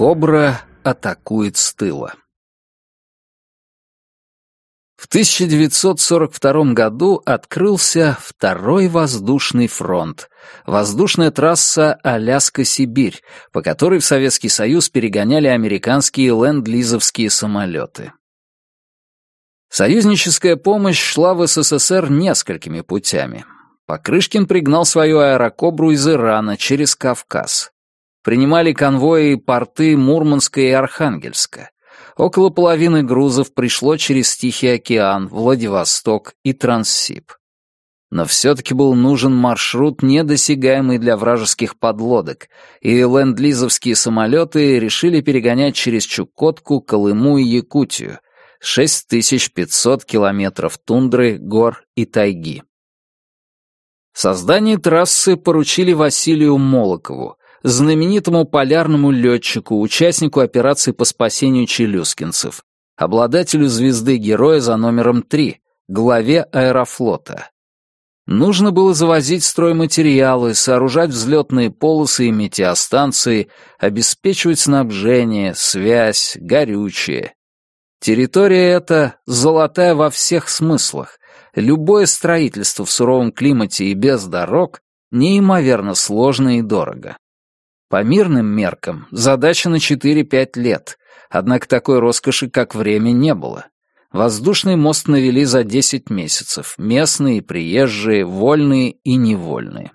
Кобра атакует с тыла. В 1942 году открылся Второй воздушный фронт, воздушная трасса Аляска-Сибирь, по которой в Советский Союз перегоняли американские ленд-лизовские самолеты. Союзническая помощь шла в СССР несколькими путями. Покрышкин пригнал свою аэрокобру из Ирана через Кавказ. Принимали конвои порты Мурманска и Архангельска. Около половины грузов пришло через Тихий океан, Владивосток и Транссиб. Но все-таки был нужен маршрут, недосягаемый для вражеских подлодок, и ленд-лизовские самолеты решили перегонять через Чукотку, Колыму и Якутию, 6500 километров тундры, гор и тайги. Создание трассы поручили Василию Молокову, знаменитому полярному летчику, участнику операции по спасению челюскинцев, обладателю звезды Героя за номером 3, главе аэрофлота. Нужно было завозить стройматериалы, сооружать взлетные полосы и метеостанции, обеспечивать снабжение, связь, горючее. Территория эта золотая во всех смыслах. Любое строительство в суровом климате и без дорог неимоверно сложно и дорого. По мирным меркам задача на 4-5 лет, однако такой роскоши, как время, не было. Воздушный мост навели за 10 месяцев, местные, приезжие, вольные и невольные.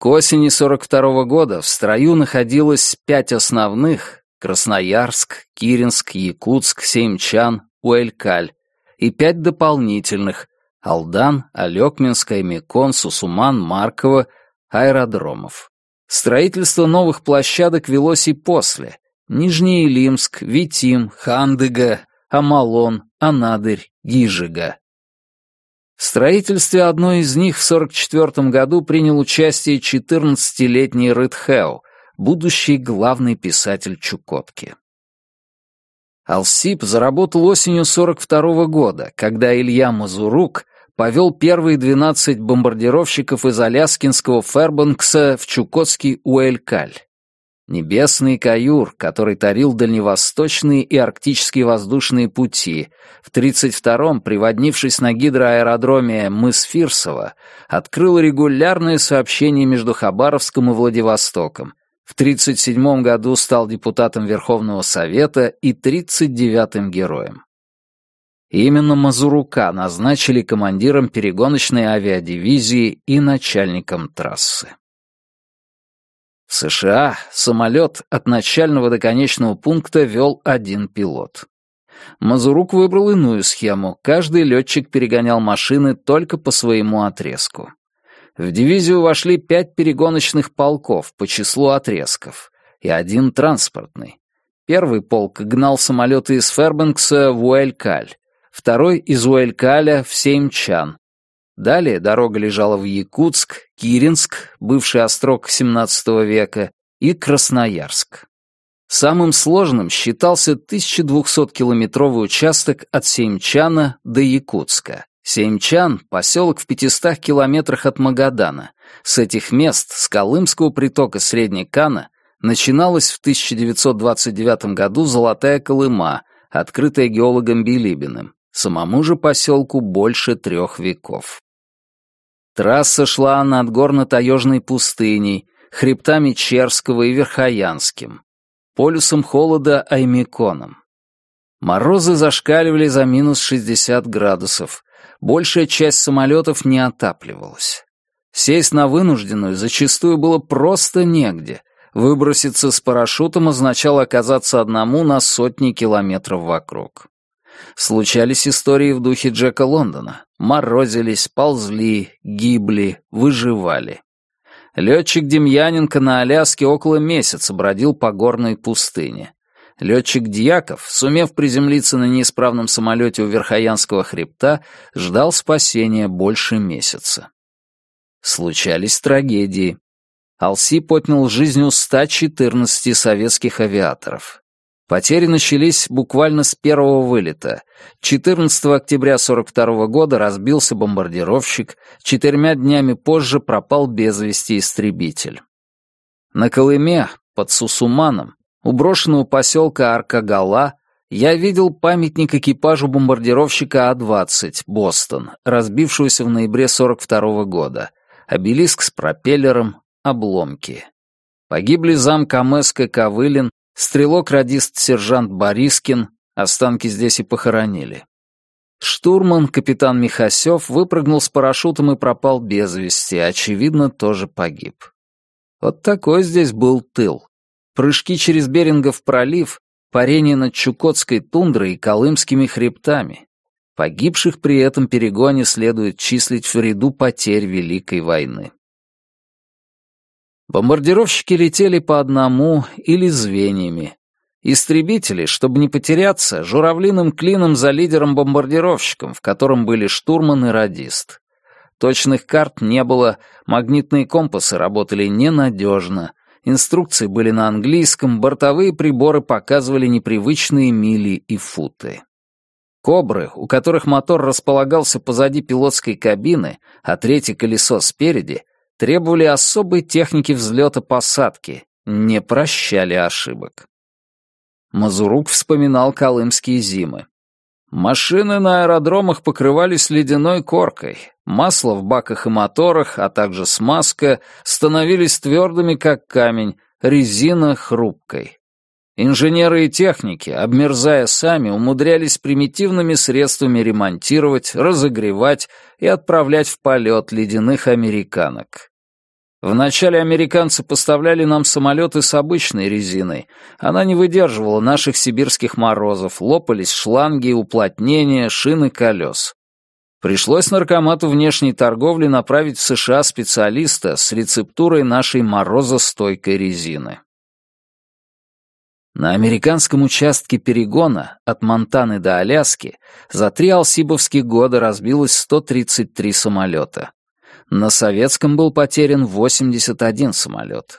К осени 42 -го года в строю находилось пять основных — Красноярск, Киринск, Якутск, Сеймчан, Уэлькаль и пять дополнительных — Алдан, Алекминск, Аймекон, Сусуман, Марково — аэродромов. Строительство новых площадок велось и после. Нижний Илимск, Витим, Хандыга, Амалон, Анадырь, Гижига. В строительстве одной из них в 1944 году принял участие 14-летний Рыдхеу, будущий главный писатель Чукотки. Алсип заработал осенью 42 года, когда Илья Мазурук повел первые 12 бомбардировщиков из Аляскинского Фербанкса в Чукотский Уэлькаль. Небесный каюр, который тарил дальневосточные и арктические воздушные пути, в 32-м, приводнившись на гидроаэродроме мыс Фирсово, открыл регулярное сообщение между Хабаровском и Владивостоком. В 37-м году стал депутатом Верховного Совета и 39-м героем. Именно Мазурука назначили командиром перегоночной авиадивизии и начальником трассы. В США самолет от начального до конечного пункта вел один пилот. Мазурук выбрал иную схему. Каждый летчик перегонял машины только по своему отрезку. В дивизию вошли пять перегоночных полков по числу отрезков и один транспортный. Первый полк гнал самолеты из Фербенкса в Уэлькаль, второй из Уэлькаля в Сеймчан. Далее дорога лежала в Якутск, Киринск, бывший острог XVII века, и Красноярск. Самым сложным считался 1200-километровый участок от Сеймчана до Якутска. Сеймчан — поселок в 500 километрах от Магадана. С этих мест, с Колымского притока Средней Кана, начиналась в 1929 году Золотая Колыма, открытая геологом Билибиным. Самому же поселку больше трех веков. Трасса шла над горно-таежной пустыней, хребтами Черского и Верхоянским, полюсом холода Аймеконом. Морозы зашкаливали за минус 60 градусов, большая часть самолетов не отапливалась. Сесть на вынужденную зачастую было просто негде. Выброситься с парашютом означало оказаться одному на сотни километров вокруг. Случались истории в духе Джека Лондона. Морозились, ползли, гибли, выживали. Летчик Демьяненко на Аляске около месяца бродил по горной пустыне. Летчик Дьяков, сумев приземлиться на неисправном самолете у Верхоянского хребта, ждал спасения больше месяца. Случались трагедии. Алси потнял жизнь у 114 советских авиаторов. Потери начались буквально с первого вылета. 14 октября 42 года разбился бомбардировщик, четырьмя днями позже пропал без вести истребитель. На Колыме под Сусуманом, у брошенного поселка Аркагала, я видел памятник экипажу бомбардировщика А-20 «Бостон», разбившегося в ноябре 42 -го года, обелиск с пропеллером, обломки. Погибли зам Камеска Ковылин, стрелок-радист сержант Борискин, останки здесь и похоронили. Штурман, капитан Михасев, выпрыгнул с парашютом и пропал без вести, очевидно, тоже погиб. Вот такой здесь был тыл. Прыжки через Берингов пролив, парение над Чукотской тундрой и Колымскими хребтами. Погибших при этом перегоне следует числить в ряду потерь Великой войны. Бомбардировщики летели по одному или звеньями. Истребители, чтобы не потеряться, журавлиным клином за лидером-бомбардировщиком, в котором были штурман и радист. Точных карт не было, магнитные компасы работали ненадежно, инструкции были на английском, бортовые приборы показывали непривычные мили и футы. «Кобры», у которых мотор располагался позади пилотской кабины, а третье колесо спереди, требовали особой техники взлета-посадки, не прощали ошибок. Мазурук вспоминал колымские зимы. Машины на аэродромах покрывались ледяной коркой, масло в баках и моторах, а также смазка становились твердыми, как камень, резина хрупкой. Инженеры и техники, обмерзая сами, умудрялись примитивными средствами ремонтировать, разогревать и отправлять в полет ледяных американок. Вначале американцы поставляли нам самолеты с обычной резиной. Она не выдерживала наших сибирских морозов, лопались шланги, уплотнения, шины колес. Пришлось наркомату внешней торговли направить в США специалиста с рецептурой нашей морозостойкой резины. На американском участке перегона от Монтаны до Аляски за три алсибовских года разбилось 133 самолета. На советском был потерян 81 самолет.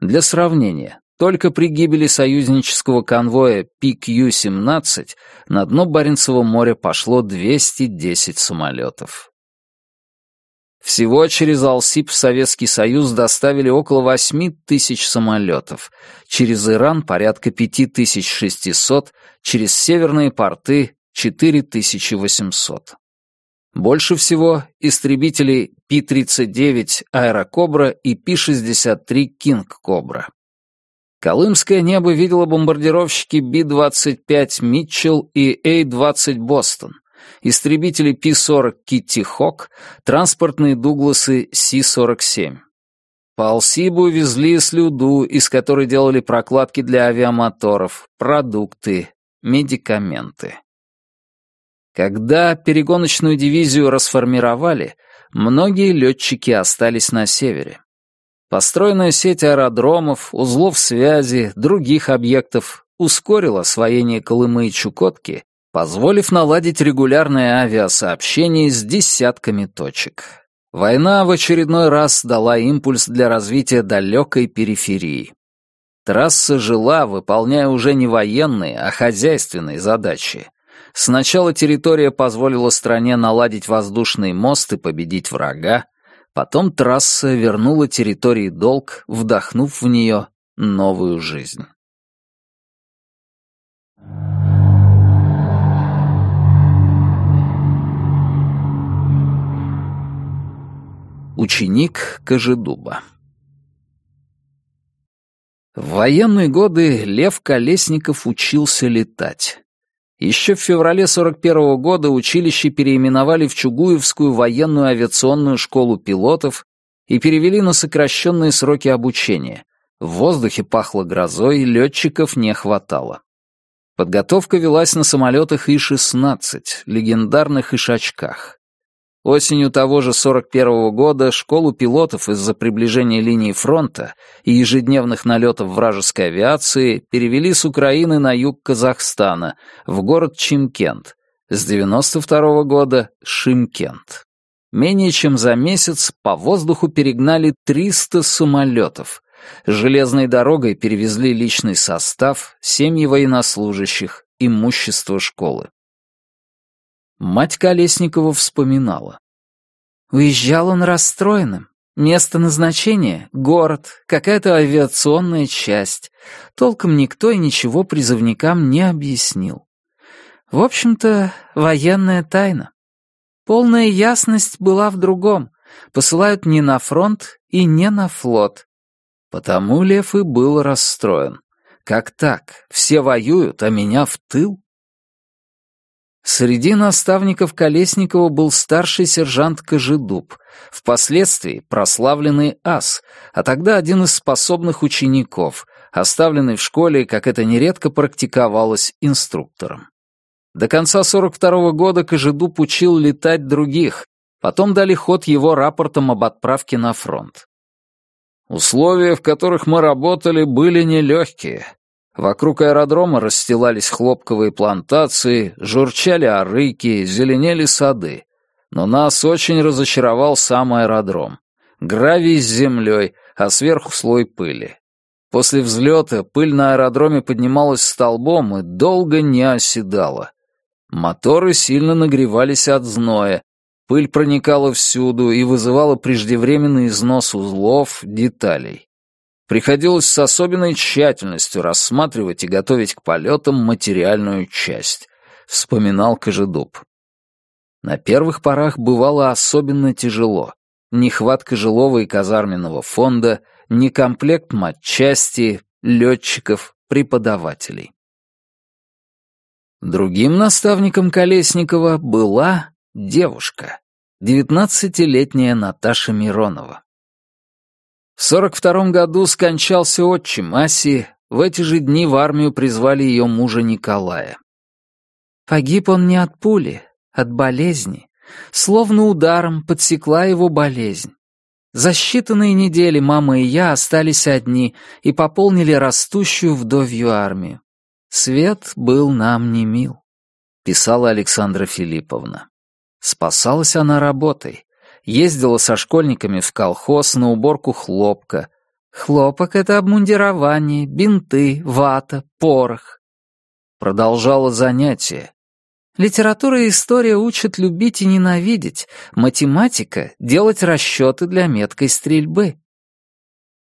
Для сравнения, только при гибели союзнического конвоя PQ-17 на дно Баренцева моря пошло 210 самолетов. Всего через Алсип в Советский Союз доставили около 8 тысяч самолетов, через Иран порядка 5600, через северные порты 4800. Больше всего истребителей Пи-39 «Аэрокобра» и Пи-63 «Кинг Кобра». Колымское небо видело бомбардировщики Би-25 «Митчелл» и А-20 «Бостон», истребители Пи-40 «Китти Хок», транспортные «Дугласы» Си-47. По Алсибу везли слюду, из которой делали прокладки для авиамоторов, продукты, медикаменты. Когда перегоночную дивизию расформировали, многие летчики остались на севере. Построенная сеть аэродромов, узлов связи, других объектов ускорила освоение Колымы и Чукотки, позволив наладить регулярное авиасообщение с десятками точек. Война в очередной раз дала импульс для развития далекой периферии. Трасса жила, выполняя уже не военные, а хозяйственные задачи — Сначала территория позволила стране наладить воздушный мост и победить врага, потом трасса вернула территории долг, вдохнув в нее новую жизнь. Ученик Кожедуба В военные годы Лев Колесников учился летать. Еще в феврале 41 -го года училище переименовали в Чугуевскую военную авиационную школу пилотов и перевели на сокращенные сроки обучения. В воздухе пахло грозой, летчиков не хватало. Подготовка велась на самолетах И-16, легендарных «Ишачках». Осенью того же 41-го года школу пилотов из-за приближения линии фронта и ежедневных налетов вражеской авиации перевели с Украины на юг Казахстана, в город Чимкент, с 92 -го года — Шимкент. Менее чем за месяц по воздуху перегнали 300 самолетов. Железной дорогой перевезли личный состав, семьи военнослужащих, имущество школы. Мать Колесникова вспоминала. Уезжал он расстроенным, Место назначения — город, какая-то авиационная часть. Толком никто и ничего призывникам не объяснил. В общем-то, военная тайна. Полная ясность была в другом. Посылают не на фронт и не на флот. Потому Лев и был расстроен. Как так? Все воюют, а меня в тыл? Среди наставников Колесникова был старший сержант Кожедуб, впоследствии прославленный ас, а тогда один из способных учеников, оставленный в школе, как это нередко практиковалось, инструктором. До конца 42 -го года Кожедуб учил летать других, потом дали ход его рапортам об отправке на фронт. Условия, в которых мы работали, были нелегкие. Вокруг аэродрома расстилались хлопковые плантации, журчали арыки, зеленели сады. Но нас очень разочаровал сам аэродром. Гравий с землей, а сверху слой пыли. После взлета пыль на аэродроме поднималась столбом и долго не оседала. Моторы сильно нагревались от зноя, пыль проникала всюду и вызывала преждевременный износ узлов, деталей. Приходилось с особенной тщательностью рассматривать и готовить к полетам материальную часть, вспоминал Кожедуб. На первых порах бывало особенно тяжело. Нехватка жилого и казарменного фонда, некомплект матчасти, летчиков, преподавателей. Другим наставником Колесникова была девушка, девятнадцатилетняя Наташа Миронова. В 42 году скончался отчим Аси, в эти же дни в армию призвали ее мужа Николая. Погиб он не от пули, от болезни. Словно ударом подсекла его болезнь. За считанные недели мама и я остались одни и пополнили растущую вдовью армию. Свет был нам не мил, писала Александра Филипповна. Спасалась она работой, ездила со школьниками в колхоз на уборку хлопка. Хлопок — это обмундирование, бинты, вата, порох. Продолжала занятия. Литература и история учат любить и ненавидеть, математика — делать расчеты для меткой стрельбы.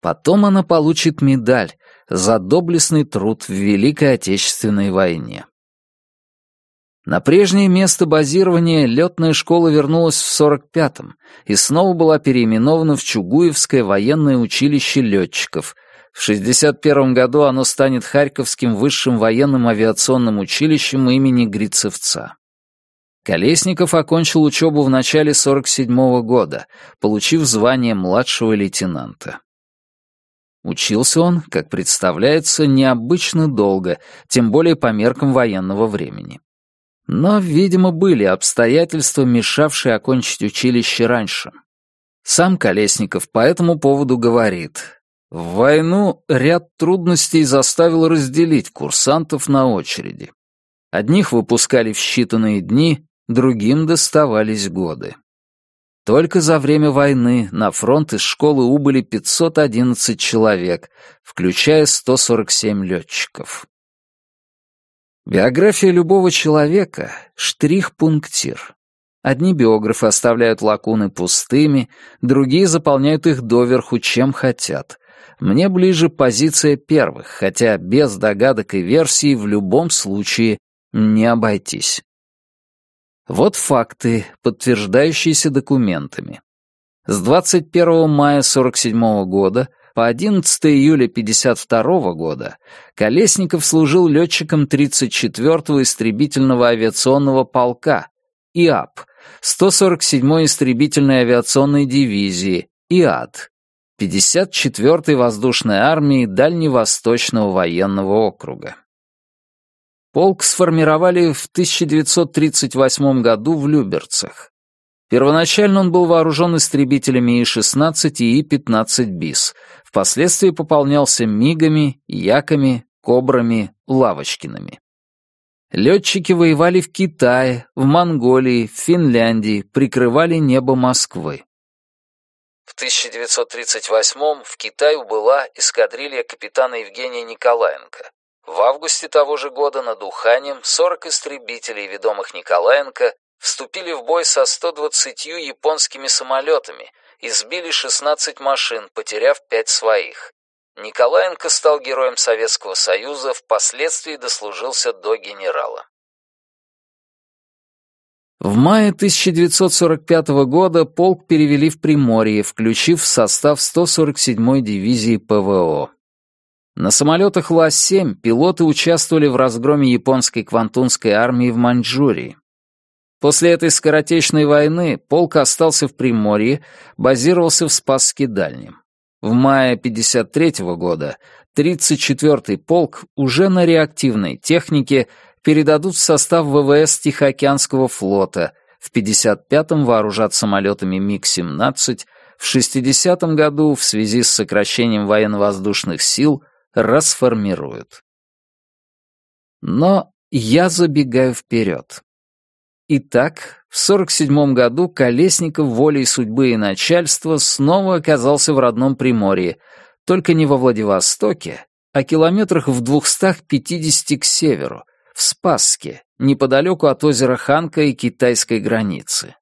Потом она получит медаль за доблестный труд в Великой Отечественной войне. На прежнее место базирования летная школа вернулась в 45-м и снова была переименована в Чугуевское военное училище летчиков. В 61-м году оно станет Харьковским высшим военным авиационным училищем имени Грицевца. Колесников окончил учебу в начале 47-го года, получив звание младшего лейтенанта. Учился он, как представляется, необычно долго, тем более по меркам военного времени. Но, видимо, были обстоятельства, мешавшие окончить училище раньше. Сам Колесников по этому поводу говорит. В войну ряд трудностей заставил разделить курсантов на очереди. Одних выпускали в считанные дни, другим доставались годы. Только за время войны на фронт из школы убыли 511 человек, включая 147 летчиков. Биография любого человека — штрих-пунктир. Одни биографы оставляют лакуны пустыми, другие заполняют их доверху, чем хотят. Мне ближе позиция первых, хотя без догадок и версий в любом случае не обойтись. Вот факты, подтверждающиеся документами. С 21 мая 47 года по 11 июля 1952 года Колесников служил летчиком 34-го истребительного авиационного полка ИАП, 147-й истребительной авиационной дивизии ИАД, 54-й воздушной армии Дальневосточного военного округа. Полк сформировали в 1938 году в Люберцах. Первоначально он был вооружен истребителями И-16 и И-15 БИС, впоследствии пополнялся МИГами, Яками, Кобрами, Лавочкиными. Летчики воевали в Китае, в Монголии, в Финляндии, прикрывали небо Москвы. В 1938 в Китае была эскадрилья капитана Евгения Николаенко. В августе того же года над Уханем 40 истребителей, ведомых Николаенко, вступили в бой со 120 японскими самолетами и сбили 16 машин, потеряв 5 своих. Николаенко стал героем Советского Союза, впоследствии дослужился до генерала. В мае 1945 года полк перевели в Приморье, включив в состав 147-й дивизии ПВО. На самолетах Ла-7 пилоты участвовали в разгроме японской квантунской армии в Маньчжурии. После этой скоротечной войны полк остался в Приморье, базировался в Спасске Дальнем. В мае 1953 года 34-й полк уже на реактивной технике передадут в состав ВВС Тихоокеанского флота, в 55-м вооружат самолетами МиГ-17, в 60-м году в связи с сокращением военно-воздушных сил расформируют. Но я забегаю вперед. Итак, в 47 году Колесников волей судьбы и начальства снова оказался в родном Приморье, только не во Владивостоке, а километрах в 250 к северу, в Спасске, неподалеку от озера Ханка и китайской границы.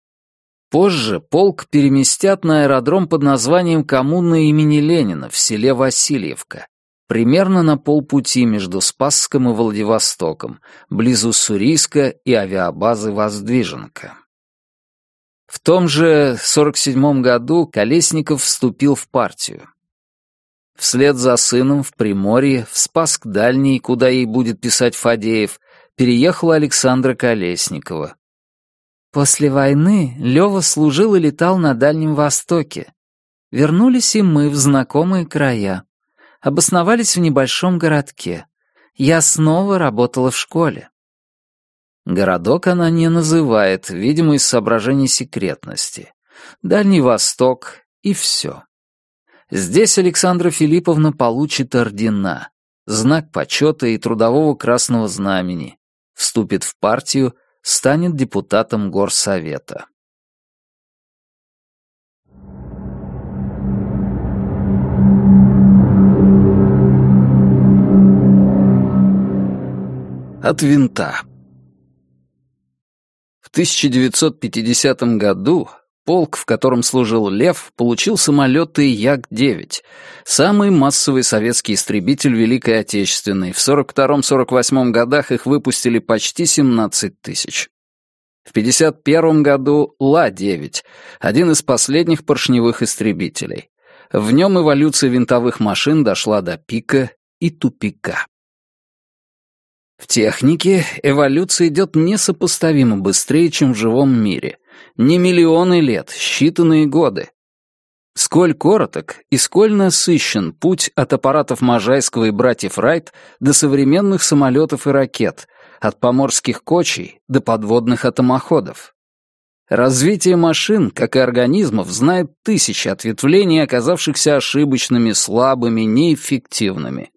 Позже полк переместят на аэродром под названием коммуна имени Ленина в селе Васильевка, примерно на полпути между Спасском и Владивостоком, близ Уссурийска и авиабазы Воздвиженка. В том же 47 году Колесников вступил в партию. Вслед за сыном в Приморье, в Спасск Дальний, куда ей будет писать Фадеев, переехала Александра Колесникова. После войны Лёва служил и летал на Дальнем Востоке. Вернулись и мы в знакомые края обосновались в небольшом городке. Я снова работала в школе. Городок она не называет, видимо, из соображений секретности. Дальний Восток и все. Здесь Александра Филипповна получит ордена, знак почета и трудового красного знамени, вступит в партию, станет депутатом горсовета. От винта. В 1950 году полк, в котором служил Лев, получил самолеты Як-9, самый массовый советский истребитель Великой Отечественной. В 42-48 годах их выпустили почти 17 тысяч. В 1951 году Ла-9, один из последних поршневых истребителей. В нем эволюция винтовых машин дошла до пика и тупика. В технике эволюция идет несопоставимо быстрее, чем в живом мире. Не миллионы лет, считанные годы. Сколь короток и сколь насыщен путь от аппаратов Можайского и братьев Райт до современных самолетов и ракет, от поморских кочей до подводных атомоходов. Развитие машин, как и организмов, знает тысячи ответвлений, оказавшихся ошибочными, слабыми, неэффективными.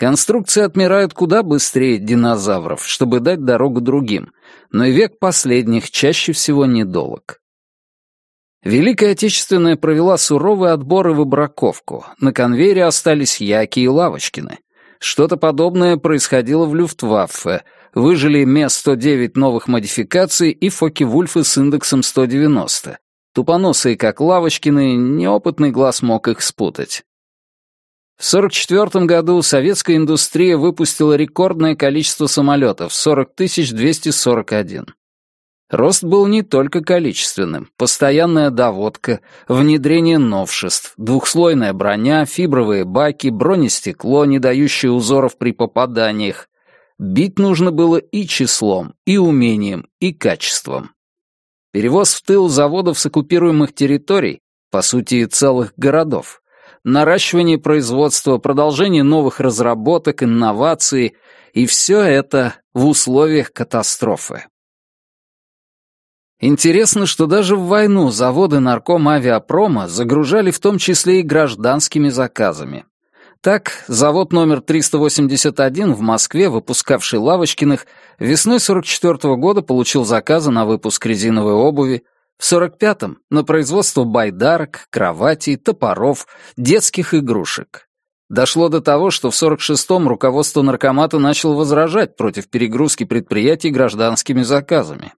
Конструкции отмирают куда быстрее динозавров, чтобы дать дорогу другим, но и век последних чаще всего недолог. Великая Отечественная провела суровый отбор и выбраковку. На конвейере остались Яки и Лавочкины. Что-то подобное происходило в Люфтваффе. Выжили Ме-109 новых модификаций и Фоки-Вульфы с индексом 190. Тупоносые, как Лавочкины, неопытный глаз мог их спутать. В 1944 году советская индустрия выпустила рекордное количество самолетов — 40 241. Рост был не только количественным. Постоянная доводка, внедрение новшеств, двухслойная броня, фибровые баки, бронестекло, не дающее узоров при попаданиях. Бить нужно было и числом, и умением, и качеством. Перевоз в тыл заводов с оккупируемых территорий, по сути, целых городов, наращивание производства, продолжение новых разработок, инноваций, и все это в условиях катастрофы. Интересно, что даже в войну заводы наркомавиапрома загружали в том числе и гражданскими заказами. Так, завод номер 381 в Москве, выпускавший Лавочкиных, весной 44 -го года получил заказы на выпуск резиновой обуви, в 45-м — на производство байдарок, кроватей, топоров, детских игрушек. Дошло до того, что в 46-м руководство наркомата начало возражать против перегрузки предприятий гражданскими заказами.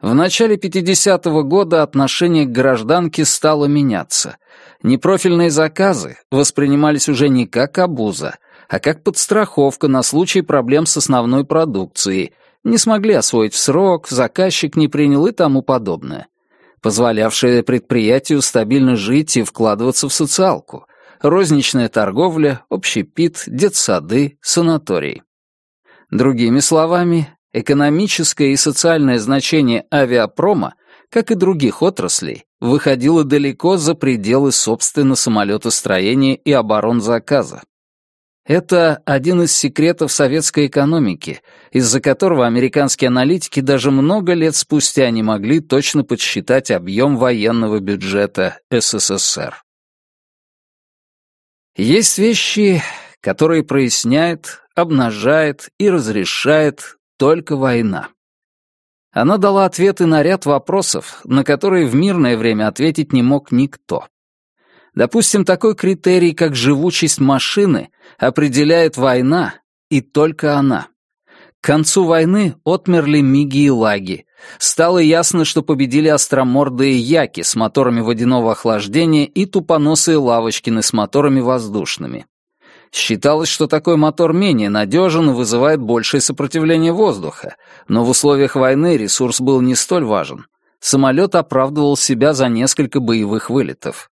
В начале 50-го года отношение к гражданке стало меняться. Непрофильные заказы воспринимались уже не как обуза, а как подстраховка на случай проблем с основной продукцией. Не смогли освоить в срок, заказчик не принял и тому подобное. Позволявшее предприятию стабильно жить и вкладываться в социалку. Розничная торговля, общепит, детсады, санаторий. Другими словами, экономическое и социальное значение авиапрома, как и других отраслей, выходило далеко за пределы собственно самолетостроения и оборонзаказа. Это один из секретов советской экономики, из-за которого американские аналитики даже много лет спустя не могли точно подсчитать объем военного бюджета СССР. Есть вещи, которые проясняет, обнажает и разрешает только война. Она дала ответы на ряд вопросов, на которые в мирное время ответить не мог никто. Допустим, такой критерий, как живучесть машины, определяет война, и только она. К концу войны отмерли миги и лаги. Стало ясно, что победили остромордые яки с моторами водяного охлаждения и тупоносые лавочкины с моторами воздушными. Считалось, что такой мотор менее надежен и вызывает большее сопротивление воздуха, но в условиях войны ресурс был не столь важен. Самолет оправдывал себя за несколько боевых вылетов.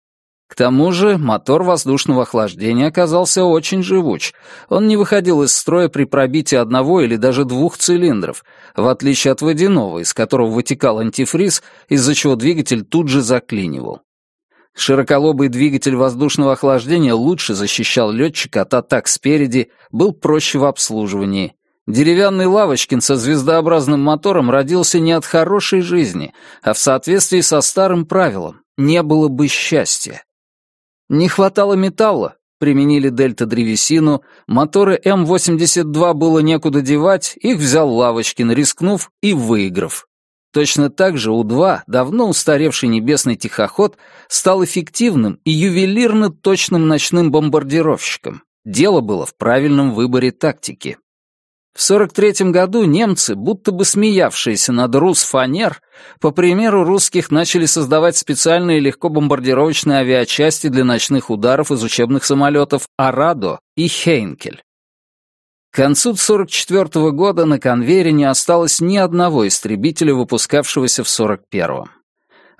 К тому же мотор воздушного охлаждения оказался очень живуч. Он не выходил из строя при пробитии одного или даже двух цилиндров, в отличие от водяного, из которого вытекал антифриз, из-за чего двигатель тут же заклинивал. Широколобый двигатель воздушного охлаждения лучше защищал летчика от атак спереди, был проще в обслуживании. Деревянный Лавочкин со звездообразным мотором родился не от хорошей жизни, а в соответствии со старым правилом «не было бы счастья». Не хватало металла, применили дельта-древесину, моторы М-82 было некуда девать, их взял Лавочкин, рискнув и выиграв. Точно так же У-2, давно устаревший небесный тихоход, стал эффективным и ювелирно точным ночным бомбардировщиком. Дело было в правильном выборе тактики. В 43-м году немцы, будто бы смеявшиеся над Рус-Фанер, по примеру русских начали создавать специальные легкобомбардировочные авиачасти для ночных ударов из учебных самолетов «Арадо» и «Хейнкель». К концу 44 -го года на конвейере не осталось ни одного истребителя, выпускавшегося в 41-м.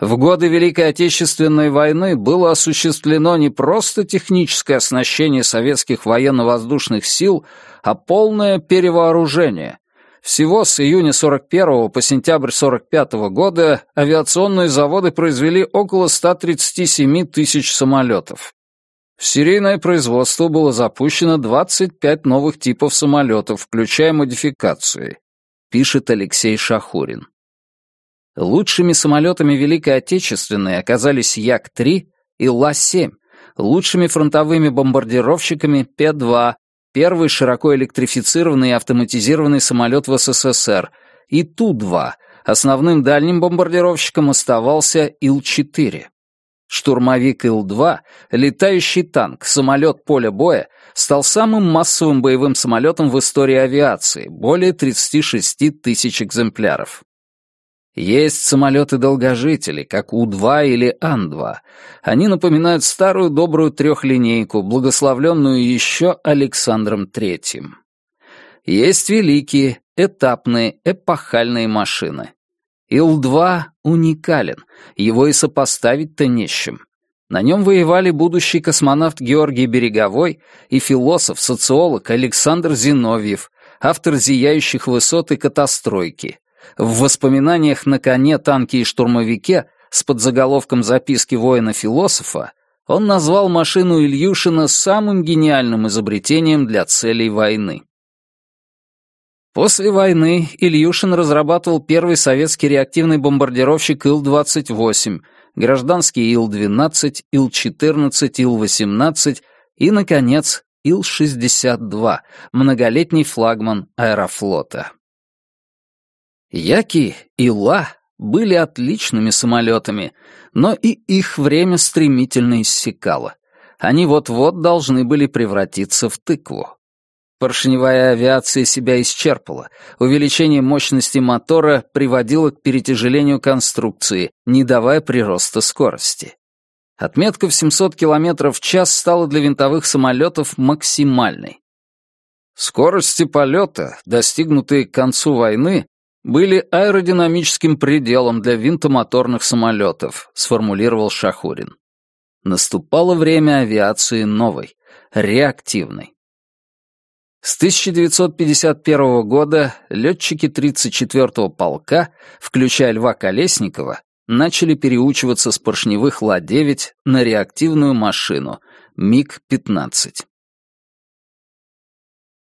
В годы Великой Отечественной войны было осуществлено не просто техническое оснащение советских военно-воздушных сил, а полное перевооружение. Всего с июня 41 по сентябрь 45 года авиационные заводы произвели около 137 тысяч самолетов. В серийное производство было запущено 25 новых типов самолетов, включая модификации, пишет Алексей Шахурин. Лучшими самолетами Великой Отечественной оказались Як-3 и Ла-7, лучшими фронтовыми бомбардировщиками П-2, первый широко электрифицированный и автоматизированный самолет в СССР, и Ту-2, основным дальним бомбардировщиком оставался Ил-4. Штурмовик Ил-2, летающий танк, самолет поля боя, стал самым массовым боевым самолетом в истории авиации, более 36 тысяч экземпляров. Есть самолеты-долгожители, как У-2 или Ан-2. Они напоминают старую добрую трехлинейку, благословленную еще Александром Третьим. Есть великие, этапные, эпохальные машины. Ил-2 уникален, его и сопоставить-то не с чем. На нем воевали будущий космонавт Георгий Береговой и философ-социолог Александр Зиновьев, автор «Зияющих высот» и «Катастройки», в воспоминаниях на коне, танке и штурмовике с подзаголовком записки воина-философа он назвал машину Ильюшина самым гениальным изобретением для целей войны. После войны Ильюшин разрабатывал первый советский реактивный бомбардировщик Ил-28, гражданский Ил-12, Ил-14, Ил-18 и, наконец, Ил-62, многолетний флагман аэрофлота. Яки и Ла были отличными самолетами, но и их время стремительно иссякало. Они вот-вот должны были превратиться в тыкву. Поршневая авиация себя исчерпала. Увеличение мощности мотора приводило к перетяжелению конструкции, не давая прироста скорости. Отметка в 700 км в час стала для винтовых самолетов максимальной. Скорости полета, достигнутые к концу войны, были аэродинамическим пределом для винтомоторных самолетов, сформулировал Шахурин. Наступало время авиации новой, реактивной. С 1951 года летчики 34-го полка, включая Льва Колесникова, начали переучиваться с поршневых Ла-9 на реактивную машину МиГ-15.